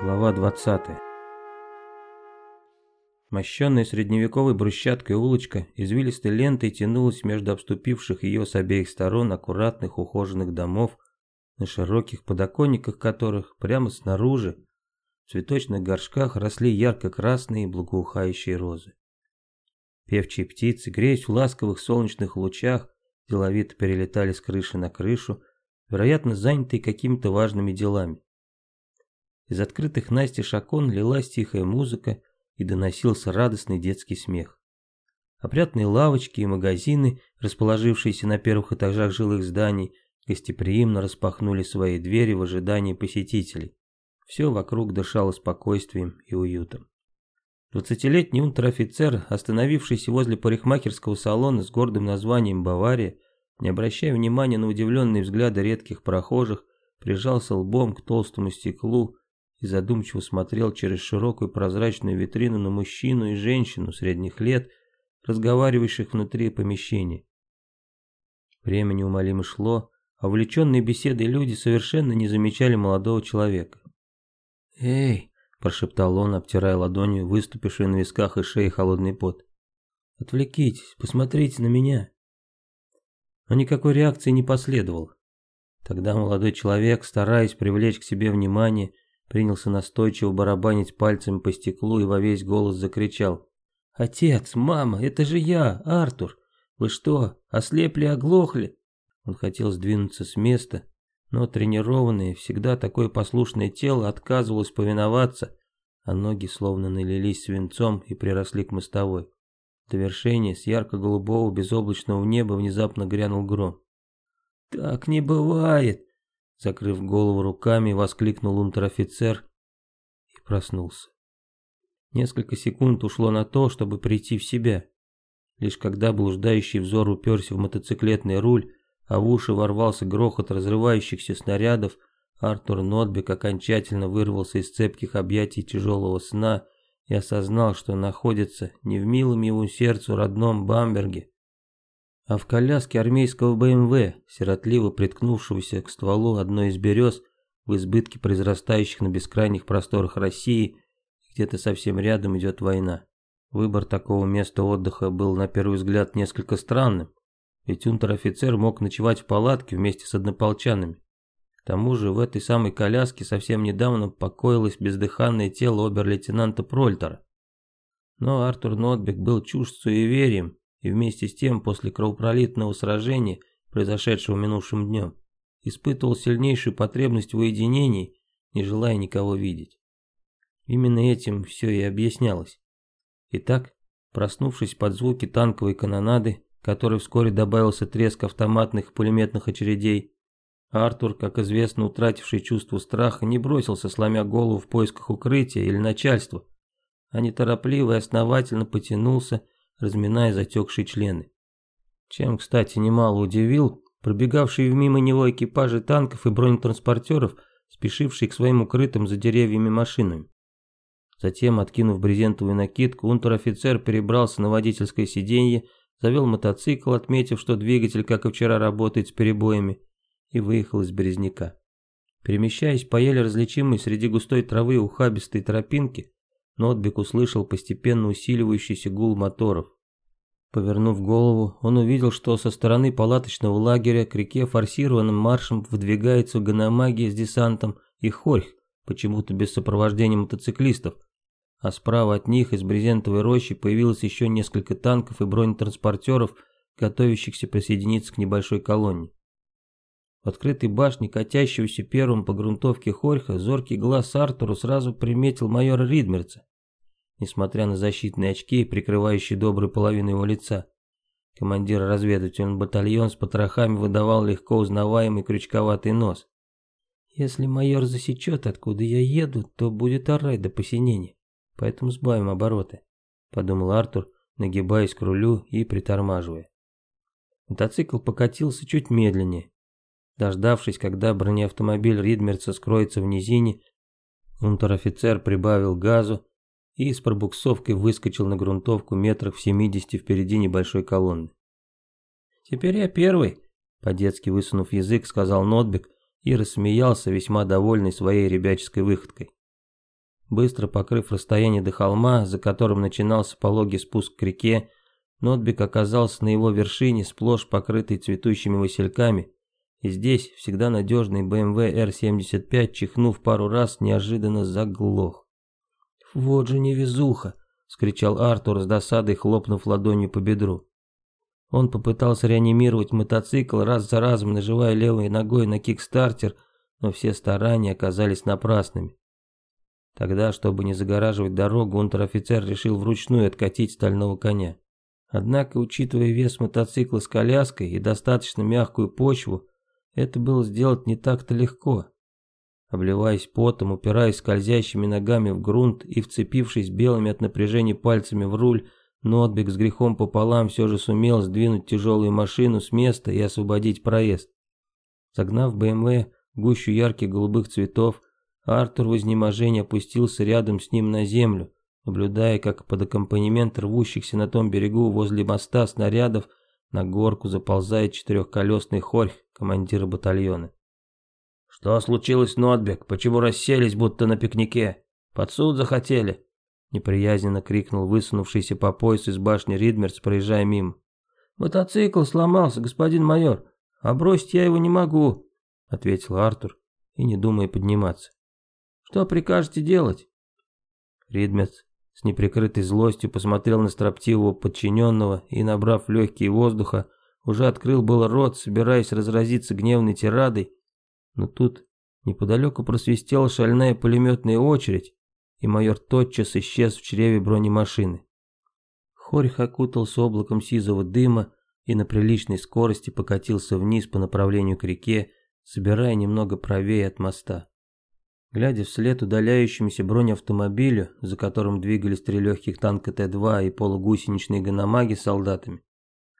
Глава 20. Мощенная средневековой брусчаткой улочка извилистой лентой тянулась между обступивших ее с обеих сторон аккуратных ухоженных домов, на широких подоконниках которых прямо снаружи в цветочных горшках росли ярко-красные благоухающие розы. Певчие птицы, греясь в ласковых солнечных лучах, деловито перелетали с крыши на крышу, вероятно, занятые какими-то важными делами. Из открытых настежь окон лилась тихая музыка и доносился радостный детский смех. Опрятные лавочки и магазины, расположившиеся на первых этажах жилых зданий, гостеприимно распахнули свои двери в ожидании посетителей. Все вокруг дышало спокойствием и уютом. Двадцатилетний унтер-офицер, остановившийся возле парикмахерского салона с гордым названием «Бавария», не обращая внимания на удивленные взгляды редких прохожих, прижался лбом к толстому стеклу и задумчиво смотрел через широкую прозрачную витрину на мужчину и женщину средних лет, разговаривающих внутри помещения. Время неумолимо шло, а увлеченные беседой люди совершенно не замечали молодого человека. «Эй!» – прошептал он, обтирая ладонью выступивший на висках и шее холодный пот. «Отвлекитесь, посмотрите на меня!» Но никакой реакции не последовало. Тогда молодой человек, стараясь привлечь к себе внимание, принялся настойчиво барабанить пальцами по стеклу и во весь голос закричал. «Отец, мама, это же я, Артур! Вы что, ослепли, оглохли?» Он хотел сдвинуться с места, но тренированное, всегда такое послушное тело отказывалось повиноваться, а ноги словно налились свинцом и приросли к мостовой. В довершение с ярко-голубого безоблачного неба внезапно грянул гром. «Так не бывает!» Закрыв голову руками, воскликнул унтер-офицер и проснулся. Несколько секунд ушло на то, чтобы прийти в себя. Лишь когда блуждающий взор уперся в мотоциклетный руль, а в уши ворвался грохот разрывающихся снарядов, Артур Нотбек окончательно вырвался из цепких объятий тяжелого сна и осознал, что находится не в милом его сердцу родном Бамберге, а в коляске армейского БМВ, сиротливо приткнувшегося к стволу одной из берез, в избытке произрастающих на бескрайних просторах России, где-то совсем рядом идет война. Выбор такого места отдыха был на первый взгляд несколько странным, ведь унтер-офицер мог ночевать в палатке вместе с однополчанами. К тому же в этой самой коляске совсем недавно покоилось бездыханное тело обер-лейтенанта Прольтера. Но Артур Нотбек был чужд суеверием вместе с тем после кровопролитного сражения, произошедшего минувшим днем, испытывал сильнейшую потребность в уединении, не желая никого видеть. Именно этим все и объяснялось. Итак, проснувшись под звуки танковой канонады, которой вскоре добавился треск автоматных и пулеметных очередей, Артур, как известно, утративший чувство страха, не бросился, сломя голову в поисках укрытия или начальства, а неторопливо и основательно потянулся разминая затекшие члены. Чем, кстати, немало удивил пробегавшие мимо него экипажи танков и бронетранспортеров, спешившие к своим укрытым за деревьями машинам. Затем, откинув брезентовую накидку, унтер-офицер перебрался на водительское сиденье, завел мотоцикл, отметив, что двигатель, как и вчера, работает с перебоями, и выехал из Березняка. Перемещаясь по еле различимой среди густой травы ухабистой тропинки, Нотбек услышал постепенно усиливающийся гул моторов. Повернув голову, он увидел, что со стороны палаточного лагеря к реке форсированным маршем выдвигается Ганамагия с десантом и Хорьх, почему-то без сопровождения мотоциклистов, а справа от них из брезентовой рощи появилось еще несколько танков и бронетранспортеров, готовящихся присоединиться к небольшой колонне. В открытой башне, катящегося первым по грунтовке Хорьха, зоркий глаз Артуру сразу приметил майора Ридмерца несмотря на защитные очки, прикрывающие добрую половину его лица. Командир разведывательного батальона с потрохами выдавал легко узнаваемый крючковатый нос. «Если майор засечет, откуда я еду, то будет орать до посинения, поэтому сбавим обороты», — подумал Артур, нагибаясь к рулю и притормаживая. Мотоцикл покатился чуть медленнее. Дождавшись, когда бронеавтомобиль Ридмерца скроется в низине, унтер-офицер прибавил газу и с пробуксовкой выскочил на грунтовку метрах в 70 впереди небольшой колонны. «Теперь я первый», — по-детски высунув язык, сказал Нотбек и рассмеялся, весьма довольный своей ребяческой выходкой. Быстро покрыв расстояние до холма, за которым начинался пологий спуск к реке, Нотбек оказался на его вершине, сплошь покрытый цветущими васильками, и здесь всегда надежный BMW R75, чихнув пару раз, неожиданно заглох. «Вот же невезуха!» — скричал Артур с досадой, хлопнув ладонью по бедру. Он попытался реанимировать мотоцикл, раз за разом наживая левой ногой на кикстартер, но все старания оказались напрасными. Тогда, чтобы не загораживать дорогу, унтер-офицер решил вручную откатить стального коня. Однако, учитывая вес мотоцикла с коляской и достаточно мягкую почву, это было сделать не так-то легко. Обливаясь потом, упираясь скользящими ногами в грунт и вцепившись белыми от напряжения пальцами в руль, Нотбек с грехом пополам все же сумел сдвинуть тяжелую машину с места и освободить проезд. Загнав БМВ гущу ярких голубых цветов, Артур в изнеможении опустился рядом с ним на землю, наблюдая, как под аккомпанемент рвущихся на том берегу возле моста снарядов на горку заползает четырехколесный хорь командира батальона. «Что случилось, Нотбек? Почему расселись, будто на пикнике? Под суд захотели?» Неприязненно крикнул высунувшийся по пояс из башни Ридмерц, проезжая мимо. «Мотоцикл сломался, господин майор, а бросить я его не могу», ответил Артур и не думая подниматься. «Что прикажете делать?» Ридмерц с неприкрытой злостью посмотрел на строптивого подчиненного и, набрав легкие воздуха, уже открыл было рот, собираясь разразиться гневной тирадой, но тут неподалеку просвистела шальная пулеметная очередь, и майор тотчас исчез в чреве бронемашины. Хорьх окутался облаком сизого дыма и на приличной скорости покатился вниз по направлению к реке, собирая немного правее от моста. Глядя вслед удаляющемуся бронеавтомобилю, за которым двигались три легких танка Т-2 и полугусеничные гономаги с солдатами,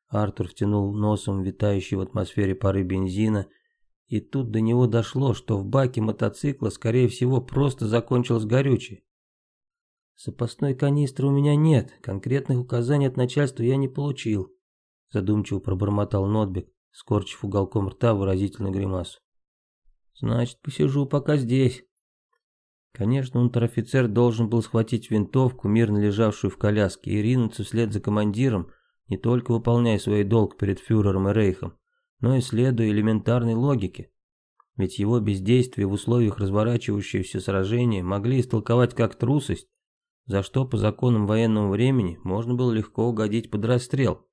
Артур втянул носом витающий в атмосфере пары бензина, и тут до него дошло, что в баке мотоцикла, скорее всего, просто закончилось горючее. Запасной канистры у меня нет, конкретных указаний от начальства я не получил. Задумчиво пробормотал Нотбек, скорчив уголком рта выразительную гримасу. Значит, посижу пока здесь. Конечно, унтер-офицер должен был схватить винтовку, мирно лежавшую в коляске, и ринуться вслед за командиром, не только выполняя свой долг перед фюрером и рейхом, но и следуя элементарной логике. Ведь его бездействие в условиях разворачивающегося сражения могли истолковать как трусость за что по законам военного времени можно было легко угодить под расстрел.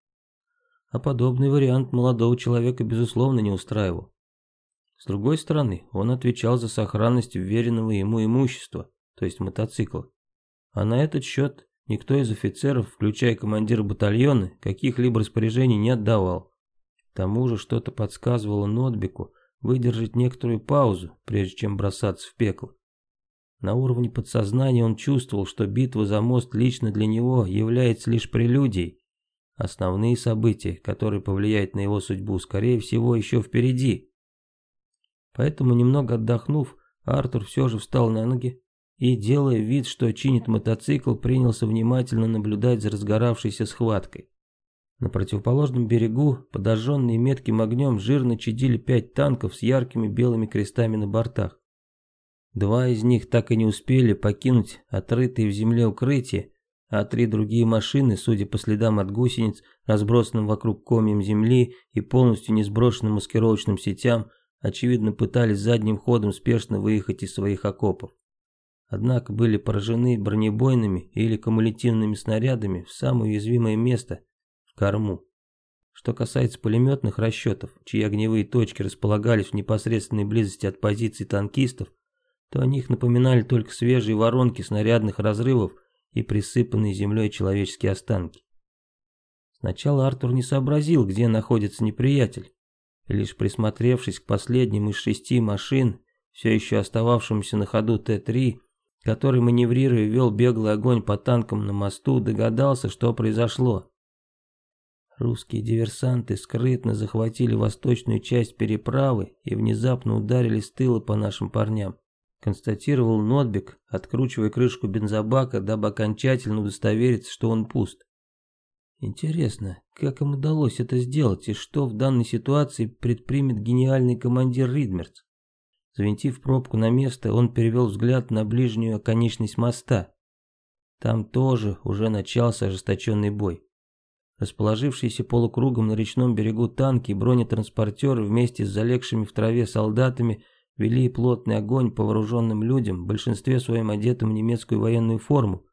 А подобный вариант молодого человека безусловно не устраивал. С другой стороны, он отвечал за сохранность вверенного ему имущества, то есть мотоцикла. А на этот счет никто из офицеров, включая командира батальона, каких-либо распоряжений не отдавал. Тому же что-то подсказывало Нотбеку выдержать некоторую паузу, прежде чем бросаться в пекло. На уровне подсознания он чувствовал, что битва за мост лично для него является лишь прелюдией. Основные события, которые повлияют на его судьбу, скорее всего, еще впереди. Поэтому, немного отдохнув, Артур все же встал на ноги и, делая вид, что чинит мотоцикл, принялся внимательно наблюдать за разгоравшейся схваткой. На противоположном берегу, подожженные метким огнем, жирно чадили пять танков с яркими белыми крестами на бортах. Два из них так и не успели покинуть отрытые в земле укрытие, а три другие машины, судя по следам от гусениц, разбросанным вокруг комьям земли и полностью не сброшенным маскировочным сетям, очевидно пытались задним ходом спешно выехать из своих окопов. Однако были поражены бронебойными или кумулятивными снарядами в самое уязвимое место – корму. Что касается пулеметных расчетов, чьи огневые точки располагались в непосредственной близости от позиций танкистов, то о них напоминали только свежие воронки снарядных разрывов и присыпанные землей человеческие останки. Сначала Артур не сообразил, где находится неприятель, и лишь присмотревшись к последним из шести машин, все еще остававшимся на ходу Т-3, который, маневрируя, вел беглый огонь по танкам на мосту, догадался, что произошло. Русские диверсанты скрытно захватили восточную часть переправы и внезапно ударили с тыла по нашим парням констатировал Нотбек, откручивая крышку бензобака, дабы окончательно удостовериться, что он пуст. Интересно, как им удалось это сделать и что в данной ситуации предпримет гениальный командир Ридмерц? Завинтив пробку на место, он перевел взгляд на ближнюю оконечность моста. Там тоже уже начался ожесточенный бой. Расположившиеся полукругом на речном берегу танки и бронетранспортеры вместе с залегшими в траве солдатами вели плотный огонь по вооруженным людям, в большинстве своим одетым в немецкую военную форму,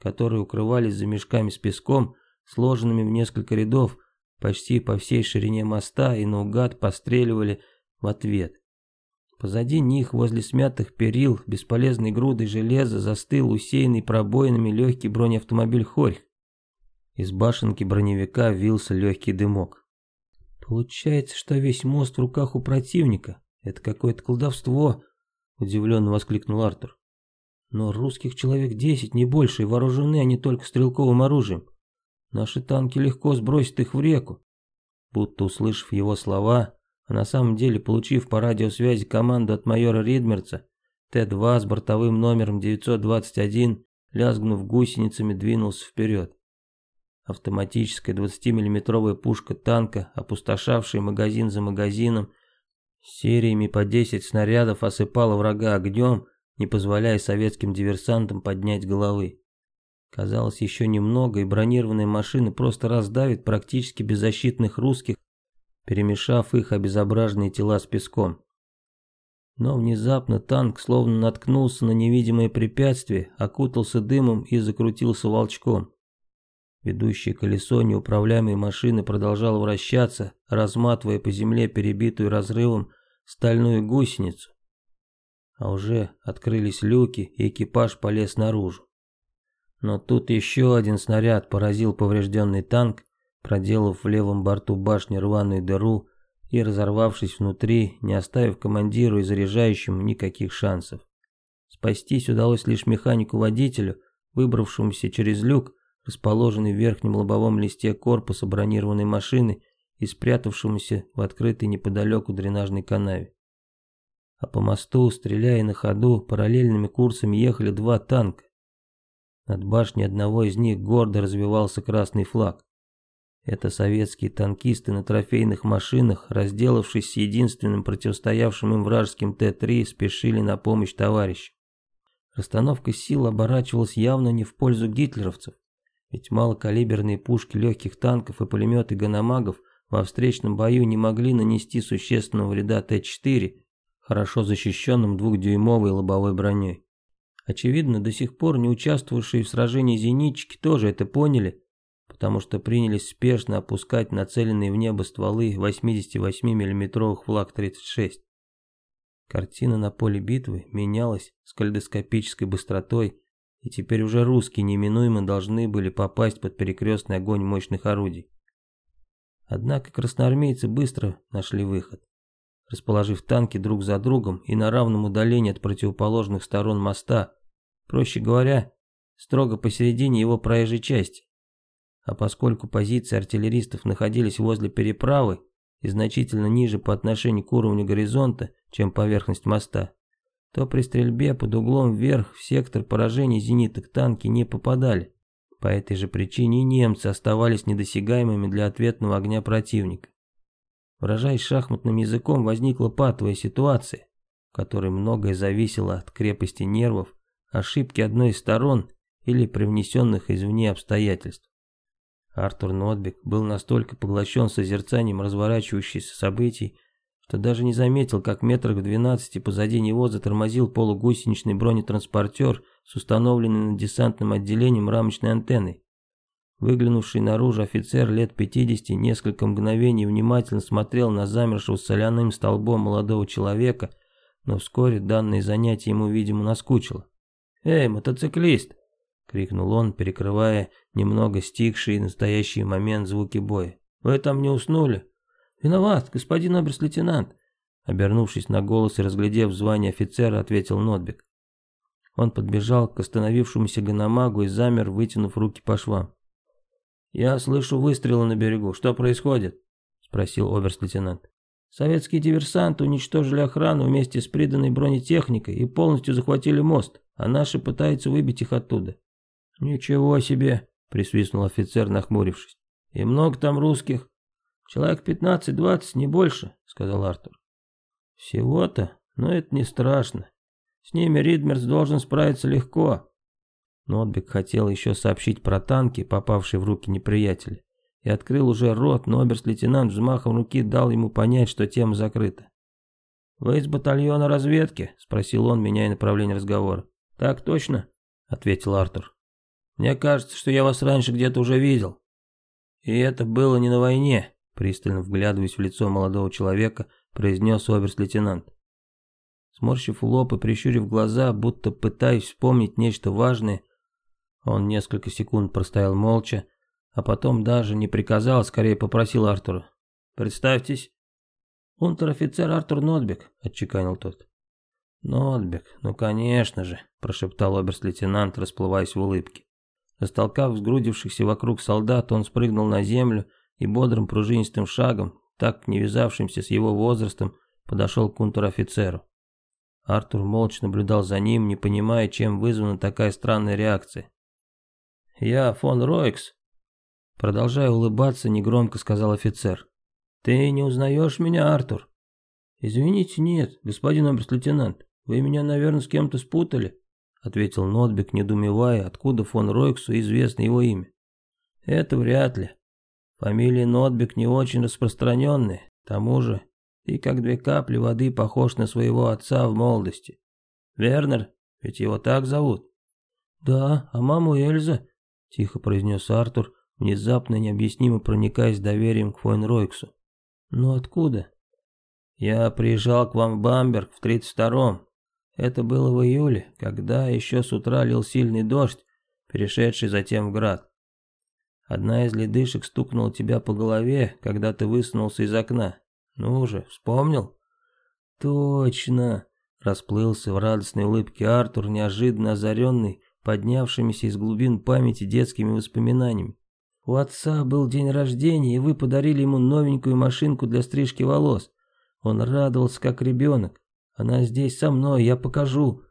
которые укрывались за мешками с песком, сложенными в несколько рядов, почти по всей ширине моста и наугад постреливали в ответ. Позади них, возле смятых перил, бесполезной грудой железа застыл усеянный пробоинами легкий бронеавтомобиль «Хорьх». Из башенки броневика вился легкий дымок. «Получается, что весь мост в руках у противника. Это какое-то колдовство!» – удивленно воскликнул Артур. «Но русских человек десять, не больше, и вооружены они только стрелковым оружием. Наши танки легко сбросят их в реку». Будто услышав его слова, а на самом деле получив по радиосвязи команду от майора Ридмерца, Т-2 с бортовым номером 921, лязгнув гусеницами, двинулся вперед. Автоматическая 20-миллиметровая пушка танка, опустошавшая магазин за магазином, сериями по 10 снарядов осыпала врага огнем, не позволяя советским диверсантам поднять головы. Казалось, еще немного, и бронированные машины просто раздавят практически беззащитных русских, перемешав их обезображенные тела с песком. Но внезапно танк словно наткнулся на невидимое препятствие, окутался дымом и закрутился волчком. Ведущее колесо неуправляемой машины продолжало вращаться, разматывая по земле перебитую разрывом стальную гусеницу. А уже открылись люки, и экипаж полез наружу. Но тут еще один снаряд поразил поврежденный танк, проделав в левом борту башни рваную дыру и разорвавшись внутри, не оставив командиру и заряжающему никаких шансов. Спастись удалось лишь механику-водителю, выбравшемуся через люк, расположенный в верхнем лобовом листе корпуса бронированной машины и спрятавшемуся в открытой неподалеку дренажной канаве. А по мосту, стреляя на ходу, параллельными курсами ехали два танка. Над башней одного из них гордо развивался красный флаг. Это советские танкисты на трофейных машинах, разделавшись с единственным противостоявшим им вражеским Т-3, спешили на помощь товарищу. Расстановка сил оборачивалась явно не в пользу гитлеровцев, ведь малокалиберные пушки легких танков и пулеметы ганамагов во встречном бою не могли нанести существенного вреда Т-4, хорошо защищенным двухдюймовой лобовой броней. Очевидно, до сих пор не участвовавшие в сражении зенитчики тоже это поняли потому что принялись спешно опускать нацеленные в небо стволы 88 миллиметровых флаг-36. Картина на поле битвы менялась с кальдоскопической быстротой, и теперь уже русские неминуемо должны были попасть под перекрестный огонь мощных орудий. Однако красноармейцы быстро нашли выход. Расположив танки друг за другом и на равном удалении от противоположных сторон моста, проще говоря, строго посередине его проезжей части, а поскольку позиции артиллеристов находились возле переправы и значительно ниже по отношению к уровню горизонта, чем поверхность моста, то при стрельбе под углом вверх в сектор поражения зениток танки не попадали. По этой же причине немцы оставались недосягаемыми для ответного огня противника. Выражаясь шахматным языком, возникла патовая ситуация, в которой многое зависело от крепости нервов, ошибки одной из сторон или привнесенных извне обстоятельств. Артур Нотбек был настолько поглощен созерцанием разворачивающихся событий, что даже не заметил, как метрах в двенадцати позади него затормозил полугусеничный бронетранспортер с установленной над десантным отделением рамочной антенной. Выглянувший наружу офицер лет 50 несколько мгновений внимательно смотрел на замершего соляным столбом молодого человека, но вскоре данное занятие ему, видимо, наскучило. «Эй, мотоциклист!» — крикнул он, перекрывая немного стихшие настоящий момент звуки боя. «Вы там не уснули?» «Виноват, господин оберст-лейтенант!» Обернувшись на голос и разглядев звание офицера, ответил Нотбек. Он подбежал к остановившемуся гономагу и замер, вытянув руки по швам. «Я слышу выстрелы на берегу. Что происходит?» — спросил оберст-лейтенант. «Советские диверсанты уничтожили охрану вместе с приданной бронетехникой и полностью захватили мост, а наши пытаются выбить их оттуда. «Ничего себе!» — присвистнул офицер, нахмурившись. «И много там русских?» «Человек пятнадцать-двадцать, не больше», — сказал Артур. «Всего-то?» — Но это не страшно. С ними Ридмерс должен справиться легко. Нотбек хотел еще сообщить про танки, попавшие в руки неприятеля, и открыл уже рот, но оберст-лейтенант взмахом руки дал ему понять, что тема закрыта. «Вы из батальона разведки?» – спросил он, меняя направление разговора. «Так точно», – ответил Артур. «Мне кажется, что я вас раньше где-то уже видел. И это было не на войне», – пристально вглядываясь в лицо молодого человека, произнес оберст-лейтенант. Сморщив лоб и прищурив глаза, будто пытаясь вспомнить нечто важное, он несколько секунд простоял молча, а потом даже не приказал, скорее попросил Артура. «Представьтесь». «Унтер-офицер Артур Нотбек», — отчеканил тот. «Нотбек, ну конечно же», — прошептал оберст-лейтенант, расплываясь в улыбке. Растолкав сгрудившихся вокруг солдат, он спрыгнул на землю и бодрым пружинистым шагом, так не вязавшимся с его возрастом, подошел к унтер-офицеру. Артур молча наблюдал за ним, не понимая, чем вызвана такая странная реакция. «Я фон Ройкс», Продолжая улыбаться, негромко сказал офицер. «Ты не узнаешь меня, Артур?» «Извините, нет, господин оберст-лейтенант. Вы меня, наверное, с кем-то спутали?» Ответил Нотбек, недоумевая, откуда фон Ройксу известно его имя. «Это вряд ли. Фамилия Нотбек не очень распространенная. К тому же, ты как две капли воды похож на своего отца в молодости. Вернер, ведь его так зовут?» «Да, а маму Эльза», — тихо произнес Артур, внезапно необъяснимо проникаясь доверием к Фойнройксу. «Ну откуда?» «Я приезжал к вам в Бамберг в 32-м. Это было в июле, когда еще с утра лил сильный дождь, перешедший затем в град. Одна из ледышек стукнула тебя по голове, когда ты высунулся из окна. Ну же, вспомнил?» «Точно!» — расплылся в радостной улыбке Артур, неожиданно озаренный, поднявшимися из глубин памяти детскими воспоминаниями. У отца был день рождения, и вы подарили ему новенькую машинку для стрижки волос. Он радовался, как ребенок. Она здесь со мной, я покажу.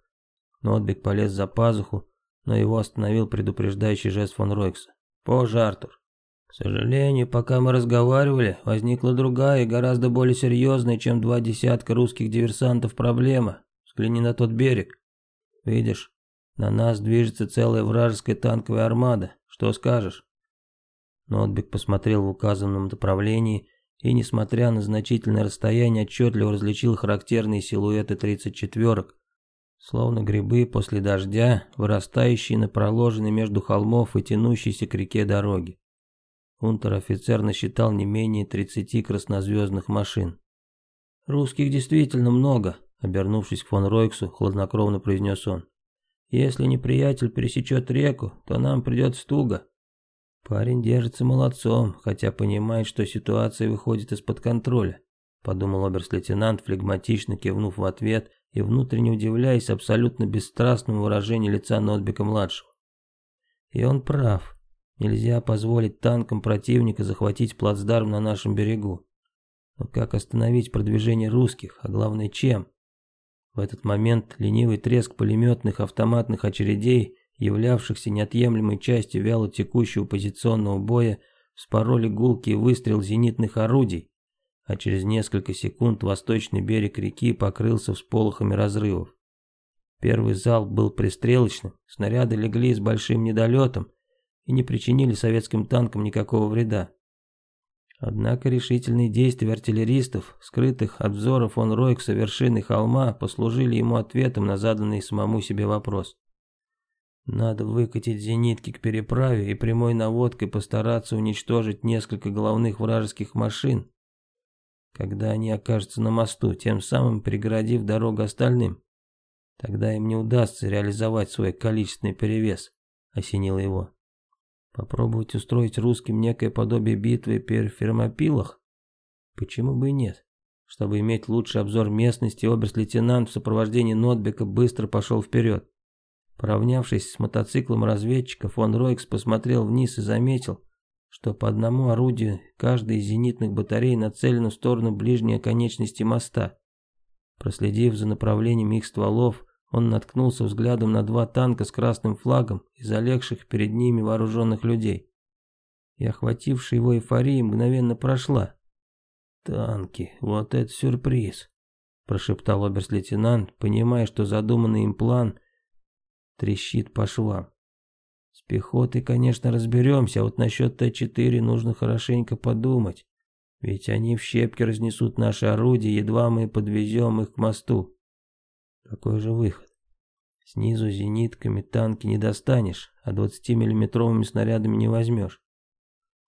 Нотбек полез за пазуху, но его остановил предупреждающий жест фон Ройкса. Позже, Артур. К сожалению, пока мы разговаривали, возникла другая и гораздо более серьезная, чем два десятка русских диверсантов проблема. Взгляни на тот берег. Видишь, на нас движется целая вражеская танковая армада. Что скажешь? Нотбек посмотрел в указанном направлении и, несмотря на значительное расстояние, отчетливо различил характерные силуэты 34-ок, словно грибы после дождя, вырастающие на проложенной между холмов и тянущейся к реке дороги. Унтер-офицер насчитал не менее 30 краснозвездных машин. «Русских действительно много», — обернувшись к фон Ройксу, хладнокровно произнес он. «Если неприятель пересечет реку, то нам придется туго». Парень держится молодцом, хотя понимает, что ситуация выходит из-под контроля, подумал оберст-лейтенант, флегматично кивнув в ответ и внутренне удивляясь абсолютно бесстрастному выражению лица Нотбека-младшего. И он прав. Нельзя позволить танкам противника захватить плацдарм на нашем берегу. Но как остановить продвижение русских, а главное чем? В этот момент ленивый треск пулеметных автоматных очередей являвшихся неотъемлемой частью вяло текущего позиционного боя, спороли гулкий выстрел зенитных орудий, а через несколько секунд восточный берег реки покрылся всполохами разрывов. Первый залп был пристрелочным, снаряды легли с большим недолетом и не причинили советским танкам никакого вреда. Однако решительные действия артиллеристов, скрытых от взоров фон Ройкса вершины холма, послужили ему ответом на заданный самому себе вопрос. Надо выкатить зенитки к переправе и прямой наводкой постараться уничтожить несколько головных вражеских машин, когда они окажутся на мосту, тем самым преградив дорогу остальным. Тогда им не удастся реализовать свой количественный перевес, осенило его. Попробовать устроить русским некое подобие битвы при Фермопилах? Почему бы и нет? Чтобы иметь лучший обзор местности, оберст-лейтенант в сопровождении Нотбека быстро пошел вперед. Поравнявшись с мотоциклом разведчика, фон Ройкс посмотрел вниз и заметил, что по одному орудию каждой из зенитных батарей нацелено в сторону ближней оконечности моста. Проследив за направлением их стволов, он наткнулся взглядом на два танка с красным флагом и залегших перед ними вооруженных людей. И охватившая его эйфория мгновенно прошла. «Танки, вот это сюрприз!» прошептал оберст-лейтенант, понимая, что задуманный им план трещит по швам. С пехотой, конечно, разберемся, а вот насчет Т-4 нужно хорошенько подумать. Ведь они в щепки разнесут наши орудия, едва мы подвезем их к мосту. Какой же выход? Снизу зенитками танки не достанешь, а 20-миллиметровыми снарядами не возьмешь.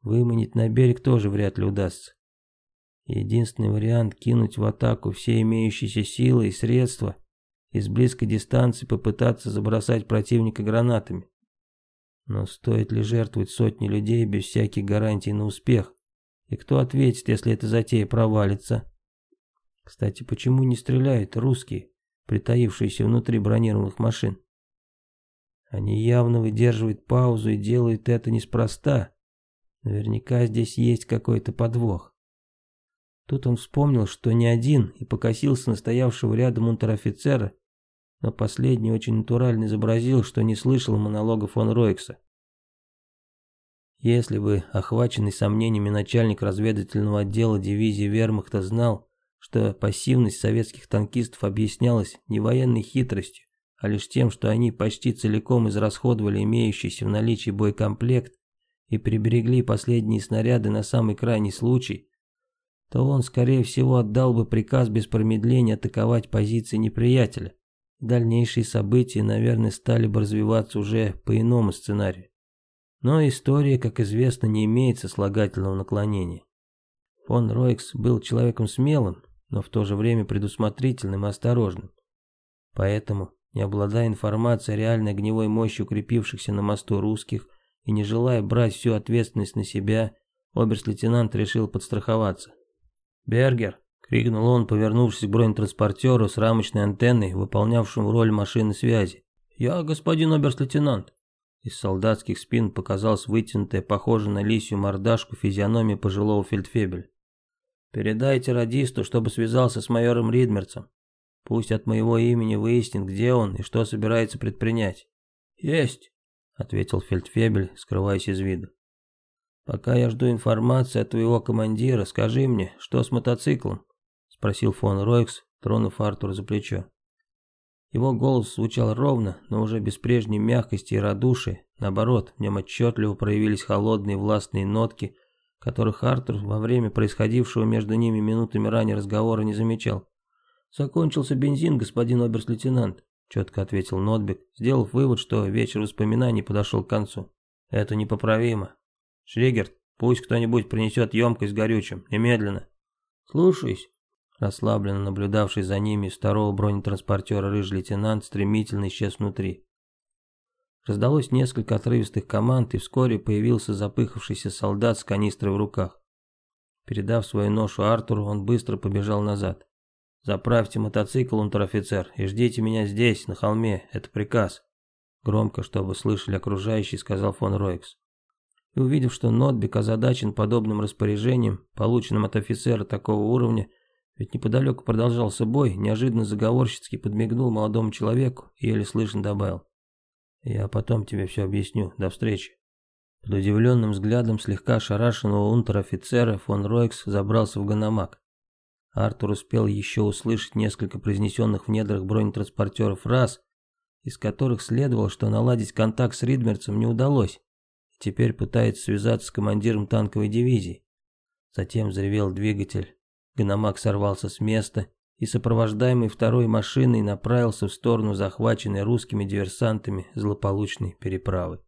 Выманить на берег тоже вряд ли удастся. Единственный вариант кинуть в атаку все имеющиеся силы и средства и с близкой дистанции попытаться забросать противника гранатами. Но стоит ли жертвовать сотни людей без всяких гарантий на успех? И кто ответит, если эта затея провалится? Кстати, почему не стреляют русские, притаившиеся внутри бронированных машин? Они явно выдерживают паузу и делают это неспроста. Наверняка здесь есть какой-то подвох. Тут он вспомнил, что не один, и покосился на стоявшего рядом унтер-офицера, но последний очень натурально изобразил, что не слышал монолога фон Ройкса. Если бы охваченный сомнениями начальник разведывательного отдела дивизии вермахта знал, что пассивность советских танкистов объяснялась не военной хитростью, а лишь тем, что они почти целиком израсходовали имеющийся в наличии боекомплект и приберегли последние снаряды на самый крайний случай, то он, скорее всего, отдал бы приказ без промедления атаковать позиции неприятеля. Дальнейшие события, наверное, стали бы развиваться уже по иному сценарию. Но история, как известно, не имеет сослагательного наклонения. Фон Ройкс был человеком смелым, но в то же время предусмотрительным и осторожным. Поэтому, не обладая информацией о реальной огневой мощи укрепившихся на мосту русских и не желая брать всю ответственность на себя, оберст-лейтенант решил подстраховаться. «Бергер!» Крикнул он, повернувшись к бронетранспортеру с рамочной антенной, выполнявшему роль машины связи. «Я господин оберст-лейтенант». Из солдатских спин показалась вытянутая, похожая на лисью мордашку физиономия пожилого фельдфебеля. «Передайте радисту, чтобы связался с майором Ридмерцем. Пусть от моего имени выяснит, где он и что собирается предпринять». «Есть», — ответил фельдфебель, скрываясь из вида. «Пока я жду информации от твоего командира, скажи мне, что с мотоциклом?» Спросил фон Ройкс, тронув Артура за плечо. Его голос звучал ровно, но уже без прежней мягкости и радушия. Наоборот, в нем отчетливо проявились холодные властные нотки, которых Артур во время происходившего между ними минутами ранее разговора не замечал. «Закончился бензин, господин оберст-лейтенант», — четко ответил Нотбек, сделав вывод, что вечер воспоминаний подошел к концу. «Это непоправимо. Шригерт, пусть кто-нибудь принесет емкость с горючим, немедленно». «Слушаюсь», Расслабленно наблюдавший за ними из второго бронетранспортера рыжий лейтенант стремительно исчез внутри. Раздалось несколько отрывистых команд, и вскоре появился запыхавшийся солдат с канистрой в руках. Передав свою ношу Артуру, он быстро побежал назад. «Заправьте мотоцикл, унтер-офицер, и ждите меня здесь, на холме, это приказ». Громко, чтобы слышали окружающие, сказал фон Ройкс. И увидев, что Нотбек озадачен подобным распоряжением, полученным от офицера такого уровня, ведь неподалеку продолжался бой, неожиданно заговорщицки подмигнул молодому человеку и еле слышно добавил. «Я потом тебе все объясню. До встречи». Под удивленным взглядом слегка ошарашенного унтер-офицера фон Ройкс забрался в гономак. Артур успел еще услышать несколько произнесенных в недрах бронетранспортеров фраз, из которых следовало, что наладить контакт с Ридмерцем не удалось, и теперь пытается связаться с командиром танковой дивизии. Затем взревел двигатель. Гономак сорвался с места и, сопровождаемый второй машиной, направился в сторону захваченной русскими диверсантами злополучной переправы.